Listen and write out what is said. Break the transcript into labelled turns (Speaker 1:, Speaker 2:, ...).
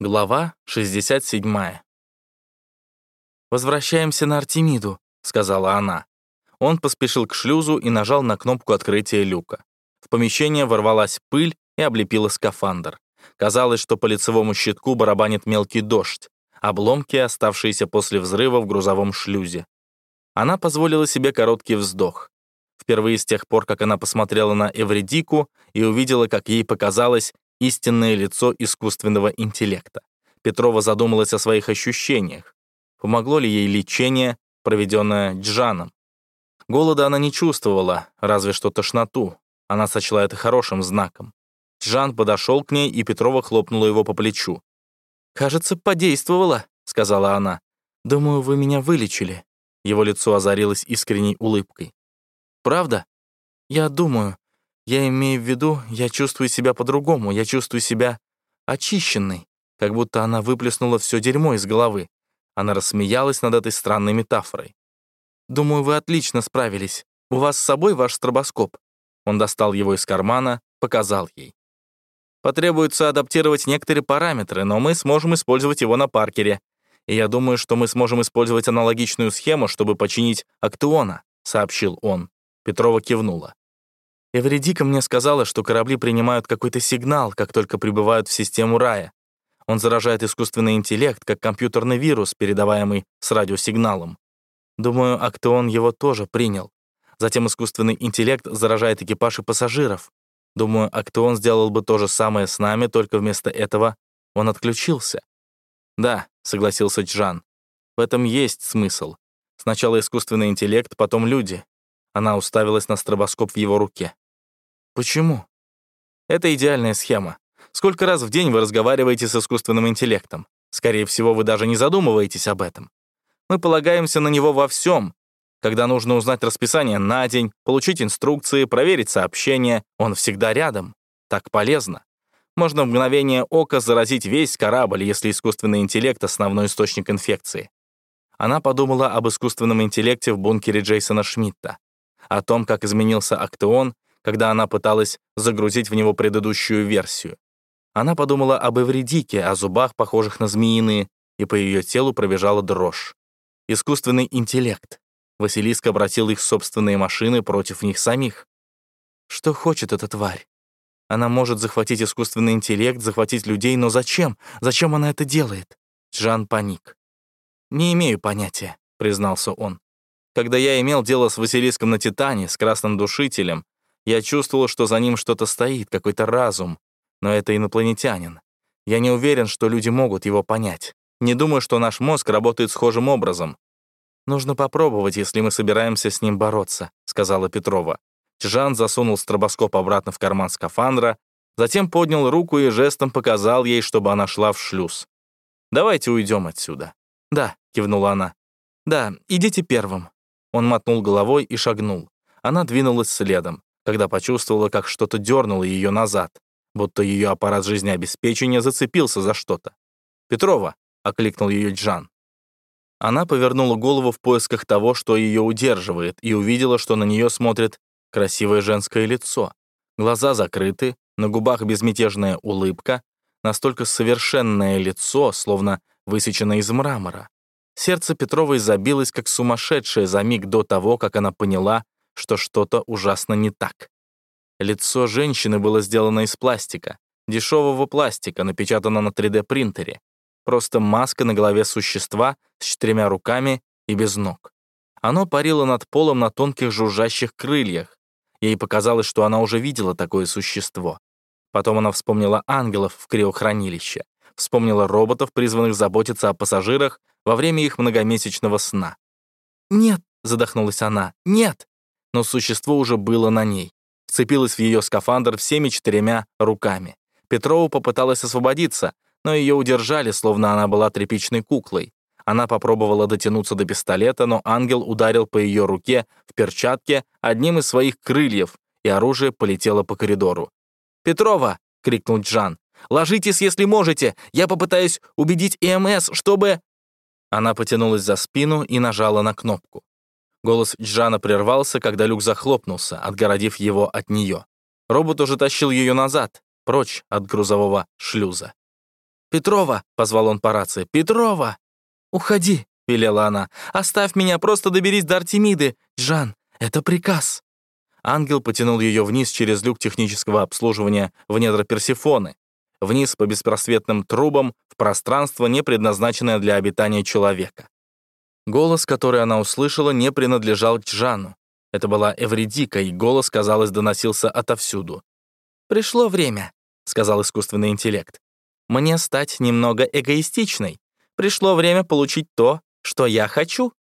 Speaker 1: Глава 67. «Возвращаемся на Артемиду», — сказала она. Он поспешил к шлюзу и нажал на кнопку открытия люка. В помещение ворвалась пыль и облепила скафандр. Казалось, что по лицевому щитку барабанит мелкий дождь, обломки, оставшиеся после взрыва в грузовом шлюзе. Она позволила себе короткий вздох. Впервые с тех пор, как она посмотрела на Эвредику и увидела, как ей показалось, истинное лицо искусственного интеллекта. Петрова задумалась о своих ощущениях. Помогло ли ей лечение, проведенное Джаном? Голода она не чувствовала, разве что тошноту. Она сочла это хорошим знаком. Джан подошел к ней, и Петрова хлопнула его по плечу. «Кажется, подействовало», — сказала она. «Думаю, вы меня вылечили». Его лицо озарилось искренней улыбкой. «Правда? Я думаю. Я имею в виду, я чувствую себя по-другому, я чувствую себя очищенной, как будто она выплеснула все дерьмо из головы. Она рассмеялась над этой странной метафорой. «Думаю, вы отлично справились. У вас с собой ваш стробоскоп?» Он достал его из кармана, показал ей. «Потребуется адаптировать некоторые параметры, но мы сможем использовать его на Паркере. И я думаю, что мы сможем использовать аналогичную схему, чтобы починить Актуона», — сообщил он. Петрова кивнула. Эвредика мне сказала, что корабли принимают какой-то сигнал, как только прибывают в систему рая. Он заражает искусственный интеллект, как компьютерный вирус, передаваемый с радиосигналом. Думаю, Актеон его тоже принял. Затем искусственный интеллект заражает экипаж и пассажиров. Думаю, Актеон сделал бы то же самое с нами, только вместо этого он отключился. «Да», — согласился Джан, — «в этом есть смысл. Сначала искусственный интеллект, потом люди. Она уставилась на стробоскоп в его руке. «Почему?» «Это идеальная схема. Сколько раз в день вы разговариваете с искусственным интеллектом? Скорее всего, вы даже не задумываетесь об этом. Мы полагаемся на него во всем. Когда нужно узнать расписание на день, получить инструкции, проверить сообщения, он всегда рядом. Так полезно. Можно в мгновение ока заразить весь корабль, если искусственный интеллект — основной источник инфекции. Она подумала об искусственном интеллекте в бункере Джейсона Шмидта о том, как изменился Актеон, когда она пыталась загрузить в него предыдущую версию. Она подумала об Эвредике, о зубах, похожих на змеиные, и по ее телу пробежала дрожь. Искусственный интеллект. Василиск обратил их собственные машины против них самих. Что хочет эта тварь? Она может захватить искусственный интеллект, захватить людей, но зачем? Зачем она это делает? Джан паник. «Не имею понятия», — признался он. Когда я имел дело с Василиском на Титане, с красным душителем, я чувствовал, что за ним что-то стоит, какой-то разум. Но это инопланетянин. Я не уверен, что люди могут его понять. Не думаю, что наш мозг работает схожим образом. «Нужно попробовать, если мы собираемся с ним бороться», — сказала Петрова. Чжан засунул стробоскоп обратно в карман скафандра, затем поднял руку и жестом показал ей, чтобы она шла в шлюз. «Давайте уйдем отсюда». «Да», — кивнула она. «Да, идите первым». Он мотнул головой и шагнул. Она двинулась следом, когда почувствовала, как что-то дернуло ее назад, будто ее аппарат жизнеобеспечения зацепился за что-то. «Петрова!» — окликнул ее Джан. Она повернула голову в поисках того, что ее удерживает, и увидела, что на нее смотрит красивое женское лицо. Глаза закрыты, на губах безмятежная улыбка, настолько совершенное лицо, словно высечено из мрамора. Сердце Петровой забилось как сумасшедшее за миг до того, как она поняла, что что-то ужасно не так. Лицо женщины было сделано из пластика, дешевого пластика, напечатано на 3D-принтере. Просто маска на голове существа с четырьмя руками и без ног. Оно парило над полом на тонких жужжащих крыльях. Ей показалось, что она уже видела такое существо. Потом она вспомнила ангелов в криохранилище, вспомнила роботов, призванных заботиться о пассажирах во время их многомесячного сна. «Нет», — задохнулась она, — «нет». Но существо уже было на ней. Вцепилось в ее скафандр всеми четырьмя руками. Петрова попыталась освободиться, но ее удержали, словно она была тряпичной куклой. Она попробовала дотянуться до пистолета, но ангел ударил по ее руке в перчатке одним из своих крыльев, и оружие полетело по коридору. «Петрова!» — крикнул Джан. «Ложитесь, если можете! Я попытаюсь убедить ИМС, чтобы...» Она потянулась за спину и нажала на кнопку. Голос Джана прервался, когда люк захлопнулся, отгородив его от нее. Робот уже тащил ее назад, прочь от грузового шлюза. «Петрова!» — позвал он по рации. «Петрова!» «Уходи!» — велела она. «Оставь меня, просто доберись до Артемиды! Жан, это приказ!» Ангел потянул ее вниз через люк технического обслуживания в недра Персифоны. Вниз по беспросветным трубам в пространство, не предназначенное для обитания человека. Голос, который она услышала, не принадлежал к Жанну. Это была Эвредика, и голос, казалось, доносился отовсюду. «Пришло время», — сказал искусственный интеллект. «Мне стать немного эгоистичной. Пришло время получить то, что я хочу».